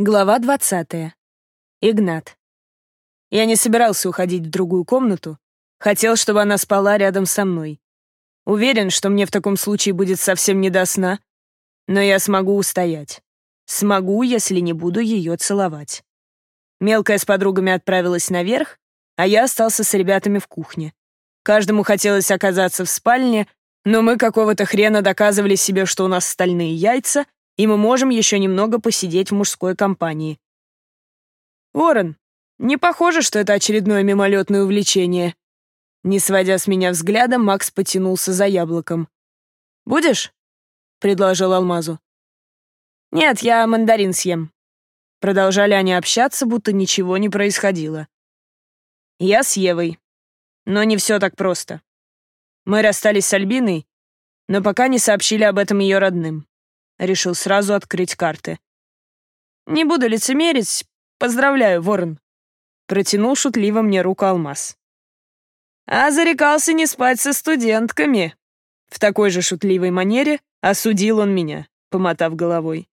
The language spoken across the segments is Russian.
Глава 20. Игнат. Я не собирался уходить в другую комнату. Хотел, чтобы она спала рядом со мной. Уверен, что мне в таком случае будет совсем не до сна, но я смогу устоять. Смогу, если не буду ее целовать. Мелкая с подругами отправилась наверх, а я остался с ребятами в кухне. Каждому хотелось оказаться в спальне, но мы какого-то хрена доказывали себе, что у нас стальные яйца — и мы можем еще немного посидеть в мужской компании. Ворон, не похоже, что это очередное мимолетное увлечение. Не сводя с меня взгляда, Макс потянулся за яблоком. «Будешь?» — предложил Алмазу. «Нет, я мандарин съем». Продолжали они общаться, будто ничего не происходило. Я с Евой. Но не все так просто. Мы расстались с Альбиной, но пока не сообщили об этом ее родным. Решил сразу открыть карты. «Не буду лицемерить. Поздравляю, Ворон». Протянул шутливо мне руку Алмаз. «А зарекался не спать со студентками». В такой же шутливой манере осудил он меня, помотав головой.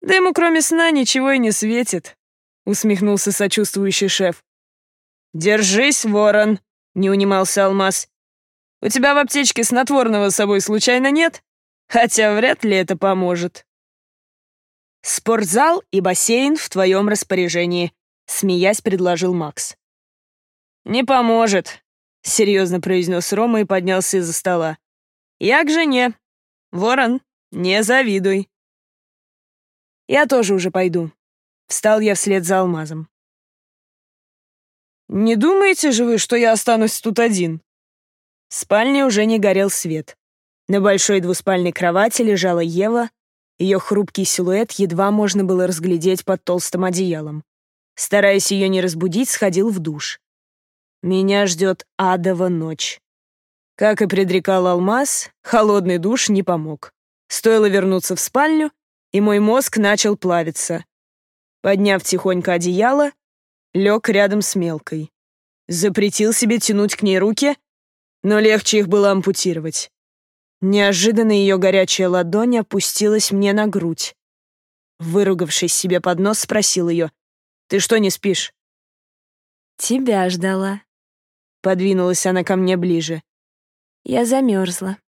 «Да ему кроме сна ничего и не светит», — усмехнулся сочувствующий шеф. «Держись, ворон», — не унимался Алмаз. «У тебя в аптечке снотворного с собой случайно нет?» Хотя вряд ли это поможет. «Спортзал и бассейн в твоем распоряжении», — смеясь предложил Макс. «Не поможет», — серьезно произнес Рома и поднялся из-за стола. «Я к жене. Ворон, не завидуй». «Я тоже уже пойду». Встал я вслед за алмазом. «Не думаете же вы, что я останусь тут один?» В спальне уже не горел свет. На большой двуспальной кровати лежала Ева, ее хрупкий силуэт едва можно было разглядеть под толстым одеялом. Стараясь ее не разбудить, сходил в душ. Меня ждет адова ночь. Как и предрекал Алмаз, холодный душ не помог. Стоило вернуться в спальню, и мой мозг начал плавиться. Подняв тихонько одеяло, лег рядом с мелкой. Запретил себе тянуть к ней руки, но легче их было ампутировать. Неожиданно ее горячая ладонь опустилась мне на грудь. Выругавшись себе под нос, спросил ее, «Ты что, не спишь?» «Тебя ждала». Подвинулась она ко мне ближе. «Я замерзла».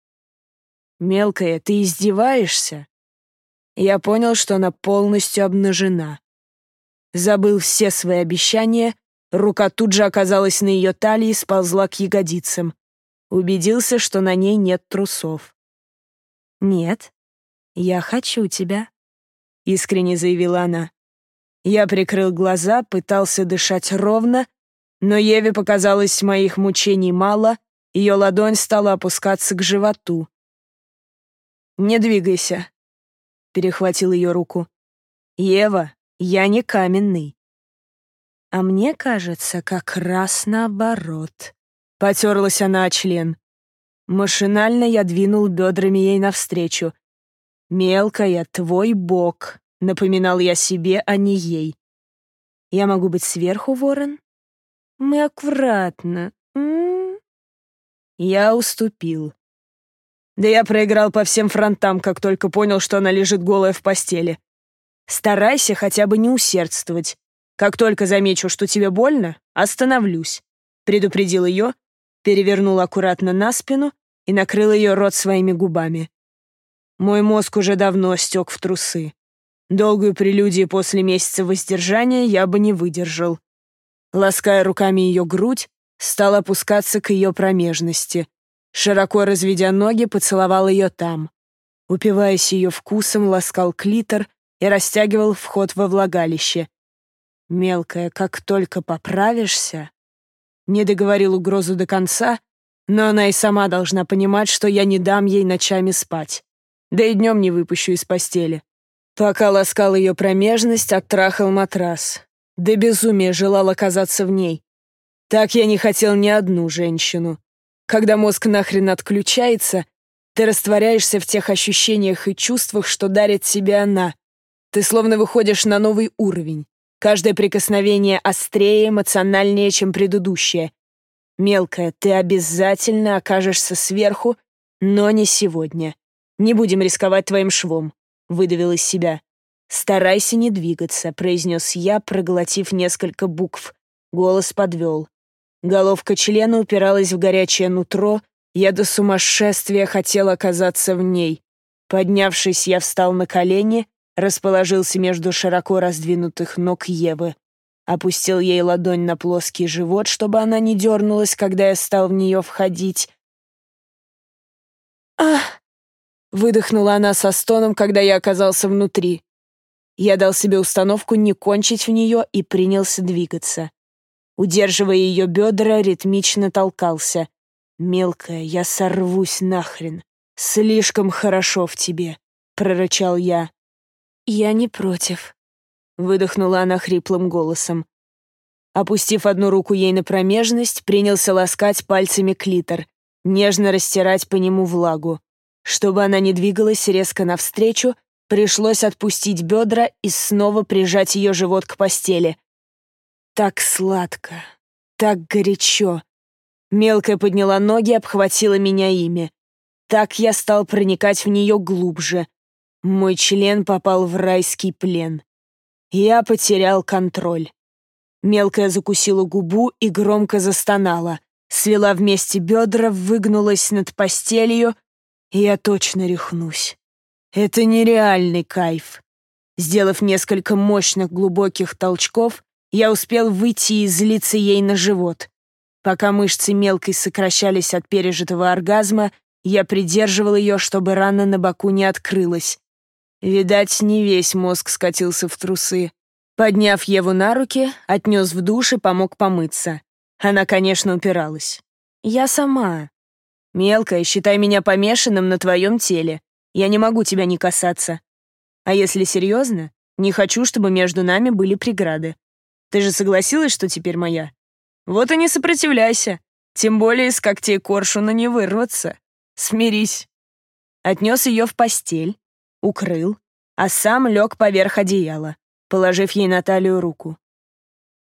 «Мелкая, ты издеваешься?» Я понял, что она полностью обнажена. Забыл все свои обещания, рука тут же оказалась на ее талии и сползла к ягодицам. Убедился, что на ней нет трусов. «Нет, я хочу тебя», — искренне заявила она. Я прикрыл глаза, пытался дышать ровно, но Еве показалось моих мучений мало, ее ладонь стала опускаться к животу. «Не двигайся», — перехватил ее руку. «Ева, я не каменный». «А мне кажется, как раз наоборот», Потерлась она о член. Машинально я двинул бедрами ей навстречу. «Мелкая, твой бог», — напоминал я себе, а не ей. «Я могу быть сверху, ворон?» «Мы аккуратно». М -м -м. Я уступил. Да я проиграл по всем фронтам, как только понял, что она лежит голая в постели. Старайся хотя бы не усердствовать. Как только замечу, что тебе больно, остановлюсь. Предупредил ее перевернул аккуратно на спину и накрыл ее рот своими губами. Мой мозг уже давно стек в трусы. Долгую прелюдию после месяца воздержания я бы не выдержал. Лаская руками ее грудь, стал опускаться к ее промежности. Широко разведя ноги, поцеловал ее там. Упиваясь ее вкусом, ласкал клитор и растягивал вход во влагалище. Мелкая, как только поправишься... Не договорил угрозу до конца, но она и сама должна понимать, что я не дам ей ночами спать. Да и днем не выпущу из постели. Пока ласкал ее промежность, оттрахал матрас. До безумия желал оказаться в ней. Так я не хотел ни одну женщину. Когда мозг нахрен отключается, ты растворяешься в тех ощущениях и чувствах, что дарит тебе она. Ты словно выходишь на новый уровень. Каждое прикосновение острее, эмоциональнее, чем предыдущее. Мелкая, ты обязательно окажешься сверху, но не сегодня. Не будем рисковать твоим швом, выдавил из себя. «Старайся не двигаться», — произнес я, проглотив несколько букв. Голос подвел. Головка члена упиралась в горячее нутро, я до сумасшествия хотел оказаться в ней. Поднявшись, я встал на колени, расположился между широко раздвинутых ног Евы. Опустил ей ладонь на плоский живот, чтобы она не дернулась, когда я стал в нее входить. «Ах!» — выдохнула она со стоном, когда я оказался внутри. Я дал себе установку не кончить в нее и принялся двигаться. Удерживая ее бедра, ритмично толкался. «Мелкая, я сорвусь нахрен. Слишком хорошо в тебе», — прорычал я. «Я не против», — выдохнула она хриплым голосом. Опустив одну руку ей на промежность, принялся ласкать пальцами клитор, нежно растирать по нему влагу. Чтобы она не двигалась резко навстречу, Пришлось отпустить бедра и снова прижать ее живот к постели. Так сладко, так горячо. Мелкая подняла ноги, обхватила меня ими. Так я стал проникать в нее глубже. Мой член попал в райский плен. Я потерял контроль. Мелкая закусила губу и громко застонала. Свела вместе бедра, выгнулась над постелью, я точно рехнусь. Это нереальный кайф. Сделав несколько мощных глубоких толчков, я успел выйти и злиться ей на живот. Пока мышцы мелкой сокращались от пережитого оргазма, я придерживал ее, чтобы рана на боку не открылась. Видать, не весь мозг скатился в трусы. Подняв Еву на руки, отнес в душ и помог помыться. Она, конечно, упиралась. «Я сама. Мелкая, считай меня помешанным на твоем теле. Я не могу тебя не касаться. А если серьезно, не хочу, чтобы между нами были преграды. Ты же согласилась, что теперь моя? Вот и не сопротивляйся. Тем более из когтей коршуна не вырваться. Смирись. Отнес ее в постель, укрыл, а сам лег поверх одеяла, положив ей на талию руку.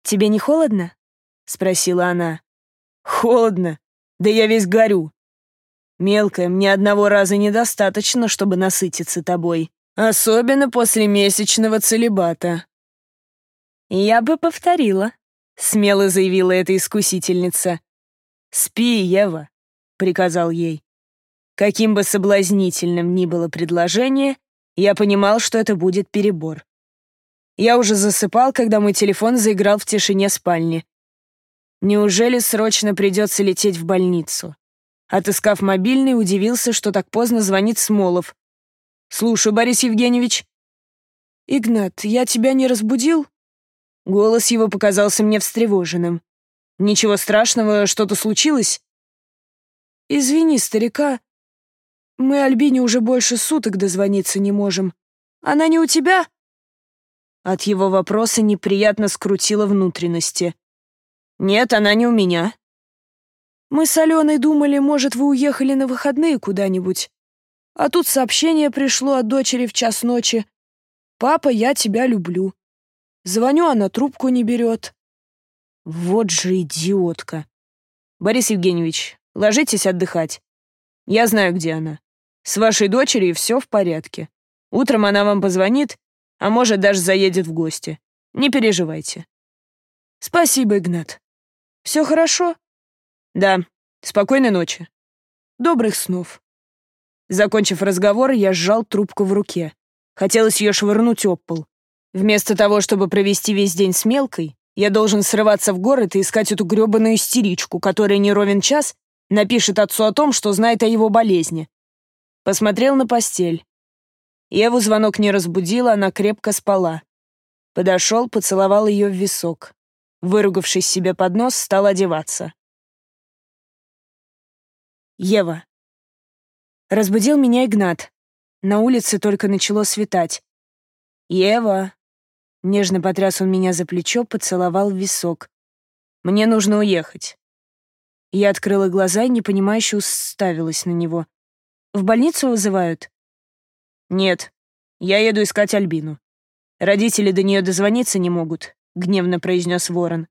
«Тебе не холодно?» — спросила она. «Холодно. Да я весь горю. Мелкая, мне одного раза недостаточно, чтобы насытиться тобой. Особенно после месячного целебата». «Я бы повторила», — смело заявила эта искусительница. «Спи, Ева», — приказал ей. Каким бы соблазнительным ни было предложение, я понимал, что это будет перебор. Я уже засыпал, когда мой телефон заиграл в тишине спальни. Неужели срочно придется лететь в больницу? Отыскав мобильный, удивился, что так поздно звонит Смолов. «Слушаю, Борис Евгеньевич». «Игнат, я тебя не разбудил?» Голос его показался мне встревоженным. «Ничего страшного, что-то случилось?» «Извини, старика. Мы Альбине уже больше суток дозвониться не можем. Она не у тебя?» От его вопроса неприятно скрутило внутренности. «Нет, она не у меня», мы с Аленой думали, может, вы уехали на выходные куда-нибудь. А тут сообщение пришло от дочери в час ночи. «Папа, я тебя люблю». Звоню, она трубку не берет. Вот же идиотка. Борис Евгеньевич, ложитесь отдыхать. Я знаю, где она. С вашей дочерью все в порядке. Утром она вам позвонит, а может, даже заедет в гости. Не переживайте. Спасибо, Игнат. Все хорошо? «Да. Спокойной ночи. Добрых снов». Закончив разговор, я сжал трубку в руке. Хотелось ее швырнуть об пол. Вместо того, чтобы провести весь день с мелкой, я должен срываться в город и искать эту грёбаную истеричку, которая не ровен час напишет отцу о том, что знает о его болезни. Посмотрел на постель. Еву звонок не разбудил, она крепко спала. Подошел, поцеловал ее в висок. Выругавшись себе под нос, стал одеваться. Ева. Разбудил меня Игнат. На улице только начало светать. «Ева!» Нежно потряс он меня за плечо, поцеловал в висок. «Мне нужно уехать». Я открыла глаза и непонимающе уставилась на него. «В больницу вызывают?» «Нет, я еду искать Альбину. Родители до нее дозвониться не могут», — гневно произнес ворон.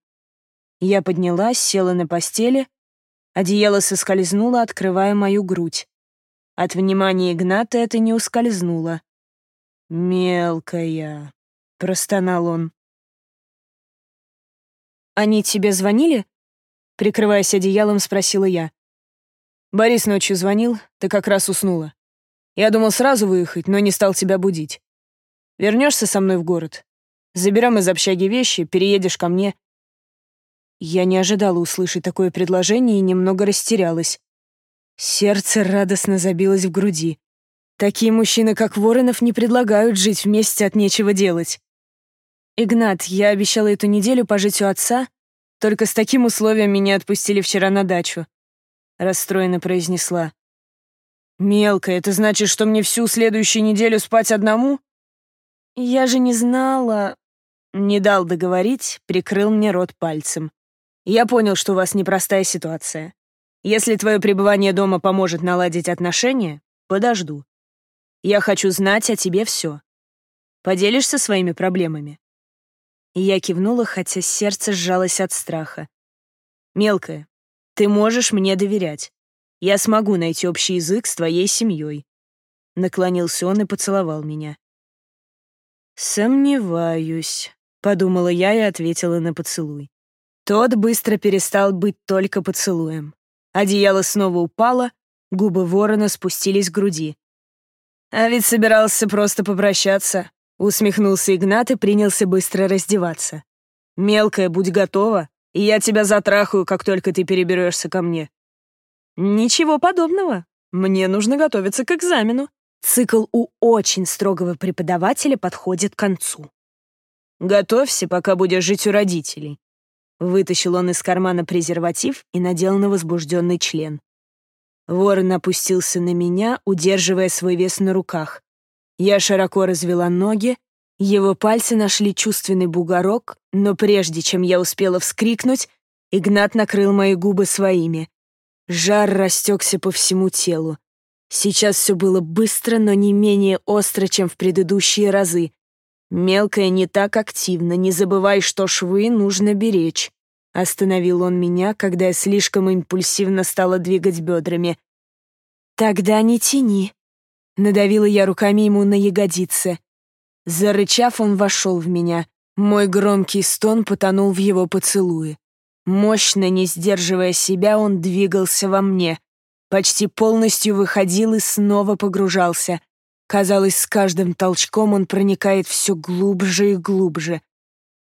Я поднялась, села на постели Одеяло соскользнуло, открывая мою грудь. От внимания Игната это не ускользнуло. «Мелкая», — простонал он. «Они тебе звонили?» Прикрываясь одеялом, спросила я. «Борис ночью звонил, ты как раз уснула. Я думал сразу выехать, но не стал тебя будить. Вернешься со мной в город? Заберем из общаги вещи, переедешь ко мне». Я не ожидала услышать такое предложение и немного растерялась. Сердце радостно забилось в груди. Такие мужчины, как Воронов, не предлагают жить вместе от нечего делать. «Игнат, я обещала эту неделю пожить у отца, только с таким условием меня отпустили вчера на дачу», — расстроенно произнесла. «Мелко, это значит, что мне всю следующую неделю спать одному?» «Я же не знала...» Не дал договорить, прикрыл мне рот пальцем. «Я понял, что у вас непростая ситуация. Если твое пребывание дома поможет наладить отношения, подожду. Я хочу знать о тебе все. Поделишься своими проблемами?» Я кивнула, хотя сердце сжалось от страха. «Мелкая, ты можешь мне доверять. Я смогу найти общий язык с твоей семьей». Наклонился он и поцеловал меня. «Сомневаюсь», — подумала я и ответила на поцелуй. Тот быстро перестал быть только поцелуем. Одеяло снова упало, губы ворона спустились к груди. «А ведь собирался просто попрощаться», Усмехнулся Игнат и принялся быстро раздеваться. «Мелкая, будь готова, и я тебя затрахаю, как только ты переберешься ко мне». «Ничего подобного. Мне нужно готовиться к экзамену». Цикл у очень строгого преподавателя подходит к концу. «Готовься, пока будешь жить у родителей». Вытащил он из кармана презерватив и надел на возбужденный член. Ворон опустился на меня, удерживая свой вес на руках. Я широко развела ноги, его пальцы нашли чувственный бугорок, но прежде чем я успела вскрикнуть, Игнат накрыл мои губы своими. Жар растекся по всему телу. Сейчас все было быстро, но не менее остро, чем в предыдущие разы. Мелкая не так активно, не забывай, что швы нужно беречь. Остановил он меня, когда я слишком импульсивно стала двигать бедрами. «Тогда не тяни», Надавила я руками ему на ягодицы. Зарычав, он вошел в меня. Мой громкий стон потонул в его поцелуе. Мощно, не сдерживая себя, он двигался во мне. Почти полностью выходил и снова погружался. Казалось, с каждым толчком он проникает все глубже и глубже.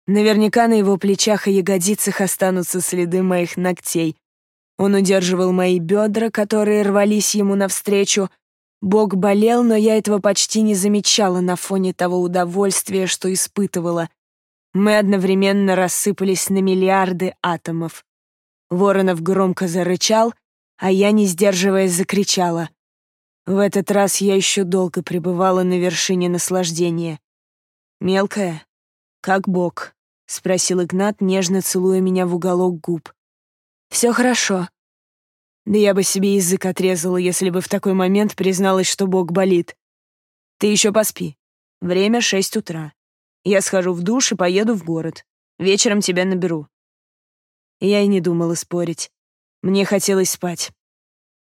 Наверняка на его плечах и ягодицах останутся следы моих ногтей. Он удерживал мои бедра, которые рвались ему навстречу, Бог болел, но я этого почти не замечала на фоне того удовольствия, что испытывала. Мы одновременно рассыпались на миллиарды атомов. Воронов громко зарычал, а я, не сдерживаясь, закричала. В этот раз я еще долго пребывала на вершине наслаждения. «Мелкая? Как Бог?» — спросил Игнат, нежно целуя меня в уголок губ. «Все хорошо», да я бы себе язык отрезала, если бы в такой момент призналась, что Бог болит. Ты еще поспи. Время шесть утра. Я схожу в душ и поеду в город. Вечером тебя наберу. Я и не думала спорить. Мне хотелось спать.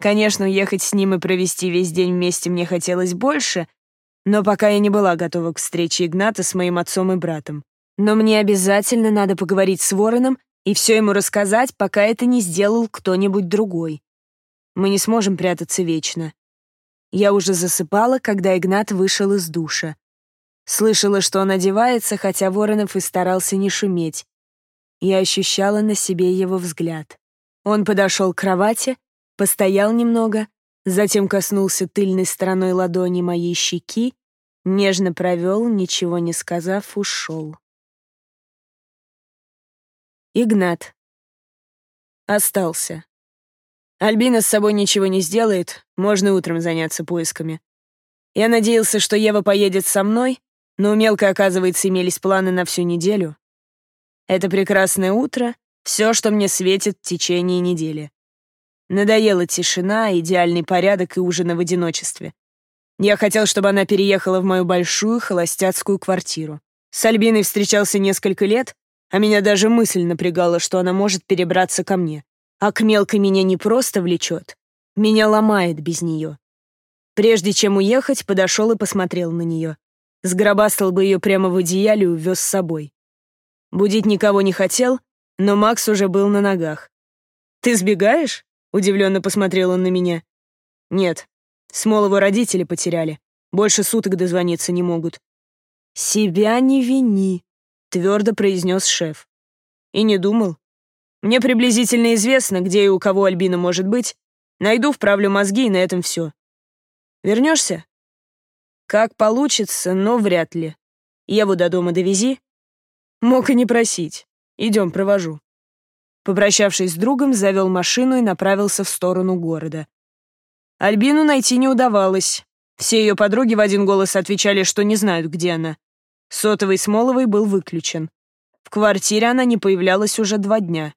Конечно, ехать с ним и провести весь день вместе мне хотелось больше, но пока я не была готова к встрече Игната с моим отцом и братом. Но мне обязательно надо поговорить с Вороном и все ему рассказать, пока это не сделал кто-нибудь другой. Мы не сможем прятаться вечно. Я уже засыпала, когда Игнат вышел из душа. Слышала, что он одевается, хотя Воронов и старался не шуметь. Я ощущала на себе его взгляд. Он подошел к кровати, постоял немного, затем коснулся тыльной стороной ладони моей щеки, нежно провел, ничего не сказав, ушел. Игнат. Остался. Альбина с собой ничего не сделает, можно утром заняться поисками. Я надеялся, что Ева поедет со мной, но у Мелкой, оказывается, имелись планы на всю неделю. Это прекрасное утро — все, что мне светит в течение недели. Надоела тишина, идеальный порядок и ужины в одиночестве. Я хотел, чтобы она переехала в мою большую холостяцкую квартиру. С Альбиной встречался несколько лет, а меня даже мысль напрягала, что она может перебраться ко мне. А к мелкой меня не просто влечет, меня ломает без нее. Прежде чем уехать, подошел и посмотрел на нее. Сгробастал бы ее прямо в одеяле и увез с собой. Будить никого не хотел, но Макс уже был на ногах. «Ты сбегаешь?» — удивленно посмотрел он на меня. «Нет, Смолову родители потеряли. Больше суток дозвониться не могут». «Себя не вини», — твердо произнес шеф. «И не думал. Мне приблизительно известно, где и у кого Альбина может быть. Найду, вправлю мозги, и на этом все. Вернешься? Как получится, но вряд ли. Еву до дома довези. Мог и не просить. Идем, провожу. Попрощавшись с другом, завел машину и направился в сторону города. Альбину найти не удавалось. Все ее подруги в один голос отвечали, что не знают, где она. Сотовый Смоловой был выключен. В квартире она не появлялась уже два дня.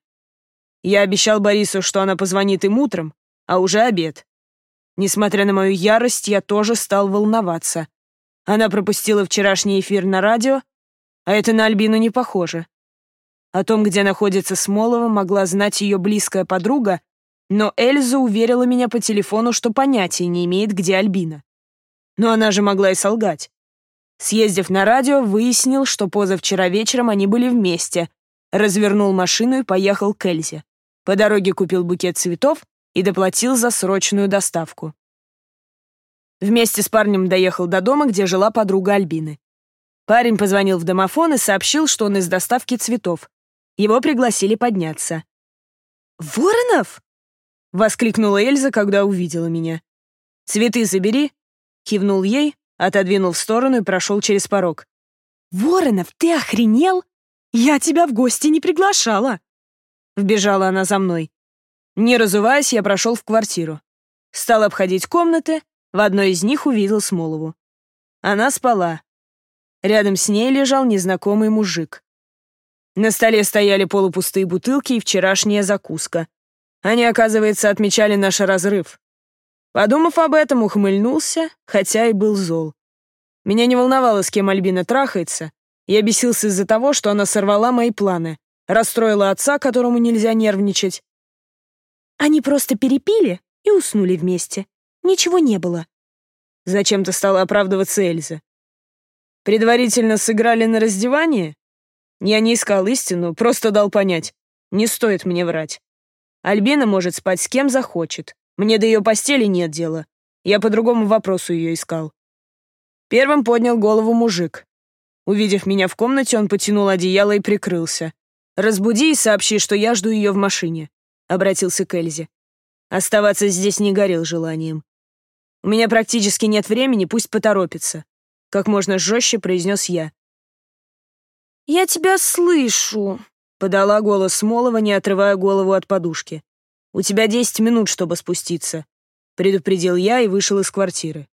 Я обещал Борису, что она позвонит им утром, а уже обед. Несмотря на мою ярость, я тоже стал волноваться. Она пропустила вчерашний эфир на радио, а это на Альбину не похоже. О том, где находится Смолова, могла знать ее близкая подруга, но Эльза уверила меня по телефону, что понятия не имеет, где Альбина. Но она же могла и солгать. Съездив на радио, выяснил, что позавчера вечером они были вместе, развернул машину и поехал к Эльзе. По дороге купил букет цветов и доплатил за срочную доставку. Вместе с парнем доехал до дома, где жила подруга Альбины. Парень позвонил в домофон и сообщил, что он из доставки цветов. Его пригласили подняться. «Воронов?» — воскликнула Эльза, когда увидела меня. «Цветы забери», — кивнул ей, отодвинул в сторону и прошел через порог. «Воронов, ты охренел? Я тебя в гости не приглашала!» Вбежала она за мной. Не разуваясь, я прошел в квартиру. Стал обходить комнаты, в одной из них увидел Смолову. Она спала. Рядом с ней лежал незнакомый мужик. На столе стояли полупустые бутылки и вчерашняя закуска. Они, оказывается, отмечали наш разрыв. Подумав об этом, ухмыльнулся, хотя и был зол. Меня не волновало, с кем Альбина трахается. Я бесился из-за того, что она сорвала мои планы, расстроила отца, которому нельзя нервничать, они просто перепили и уснули вместе. Ничего не было. Зачем-то стала оправдываться Эльза. Предварительно сыграли на раздевание? Я не искал истину, просто дал понять. Не стоит мне врать. Альбина может спать с кем захочет. Мне до ее постели нет дела. Я по другому вопросу ее искал. Первым поднял голову мужик. Увидев меня в комнате, он потянул одеяло и прикрылся. «Разбуди и сообщи, что я жду ее в машине обратился к Эльзе. Оставаться здесь не горел желанием. «У меня практически нет времени, пусть поторопится», — как можно жестче произнес я. «Я тебя слышу», — подала голос Смолова, не отрывая голову от подушки. «У тебя десять минут, чтобы спуститься», — предупредил я и вышел из квартиры.